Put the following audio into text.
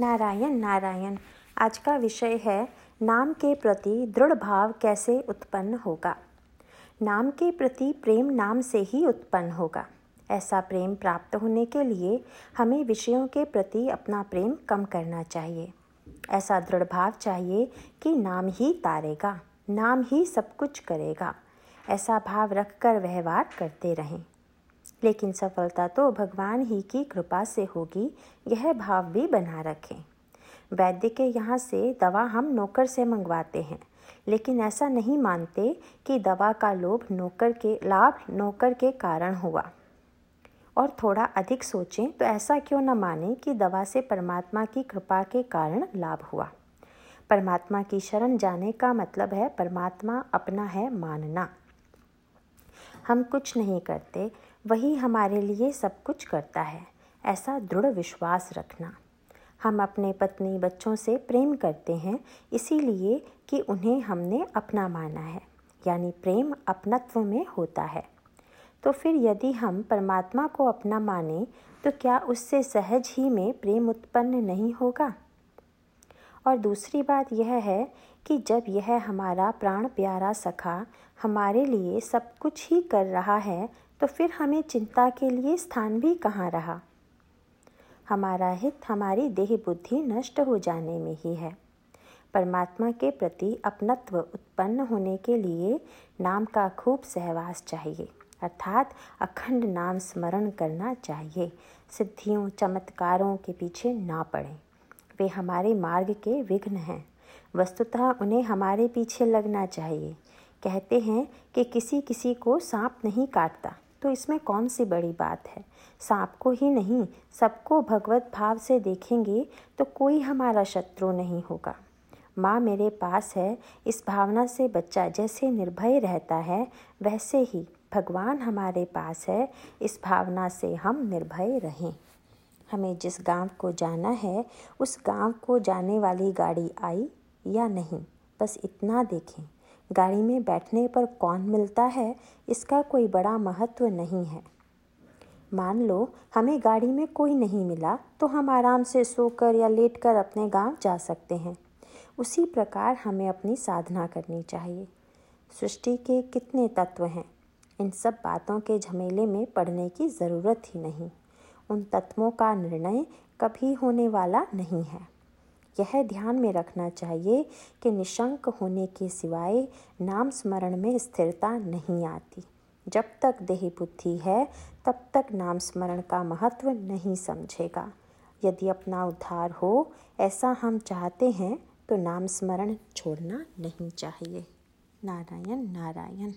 नारायण नारायण। आज का विषय है, नाम के प्रति दृढ़ भाव कैसे उत्पन्न होगा? नाम के प्रति प्रेम नाम से ही उत्पन्न होगा। ऐसा प्रेम प्राप्त होने के लिए हमें विषयों के प्रति अपना प्रेम कम करना चाहिए। ऐसा दृढ़ भाव चाहिए कि नाम ही तारेगा, नाम ही सब कुछ करेगा। ऐसा भाव रखकर व्यवहार करते रहें। लेकिन सफलता तो भगवान ही की कृपा से होगी, यह भाव भी बना रखें। वैद्य के यहाँ से दवा हम नौकर से मंगवाते हैं, लेकिन ऐसा नहीं मानते कि दवा का लोभ नौकर के, लाभ नौकर के कारण हुआ। और थोड़ा अधिक सोचें तो ऐसा क्यों न माने कि दवा से परमात्मा की कृपा के कारण लाभ हुआ। परमात्मा की शरण जाने का मतलब है, परमात्मा अपना है मानना। हम कुछ नहीं करते वही हमारे लिए सब कुछ करता है, ऐसा दृढ़ विश्वास रखना। हम अपने पत्नी बच्चों से प्रेम करते हैं, इसीलिए कि उन्हें हमने अपना माना है, यानी प्रेम अपनत्व में होता है। तो फिर यदि हम परमात्मा को अपना माने तो क्या उससे सहज ही में प्रेम उत्पन्न नहीं होगा? और दूसरी बात यह है कि जब यह हमारा प्राण प्यारा सखा हमारे लिए सब कुछ ही कर रहा है तो फिर हमें चिंता के लिए स्थान भी कहाँ रहा? हमारा हित, हमारी देह बुद्धि नष्ट हो जाने में ही है। परमात्मा के प्रति अपनत्व उत्पन्न होने के लिए नाम का खूब सहवास चाहिए, अर्थात अखंड नाम स्मरण करना चाहिए। सिद्धियों, चमत्कारों के पीछे ना पड़ें। वे हमारे मार्ग के विघ्न हैं। वस्तुतः उन्हें हमारे पीछे लगना चाहिए। कहते हैं कि किसी किसी को सांप नहीं काटता। तो इसमें कौन सी बड़ी बात है? सांप को ही नहीं, सबको भगवत भाव से देखेंगे तो कोई हमारा शत्रु नहीं होगा। माँ मेरे पास है, इस भावना से बच्चा जैसे निर्भय रहता है, वैसे ही भगवान हमारे पास है, इस भावना से हम निर्भय रहें। हमें जिस गाँव को जाना है, उस गाँव को जाने वाली गाड़ी आई या नहीं? बस इतना देखें। गाड़ी में बैठने पर कौन मिलता है, इसका कोई बड़ा महत्व नहीं है। मान लो, हमें गाड़ी में कोई नहीं मिला तो हम आराम से सोकर या लेटकर अपने गाँव जा सकते हैं। उसी प्रकार हमें अपनी साधना करनी चाहिए। सृष्टि के कितने तत्व हैं? इन सब बातों के झमेले में पड़ने की ज़रूरत ही नहीं। उन तत्वों का निर्णय कभी होने वाला नहीं है। यह ध्यान में रखना चाहिए कि निशंक होने के सिवाय नाम स्मरण में स्थिरता नहीं आती। जब तक देही बुद्धि है, तब तक नाम स्मरण का महत्व नहीं समझेगा। यदि अपना उद्धार हो, ऐसा हम चाहते हैं तो नाम स्मरण छोड़ना नहीं चाहिए। नारायण नारायण।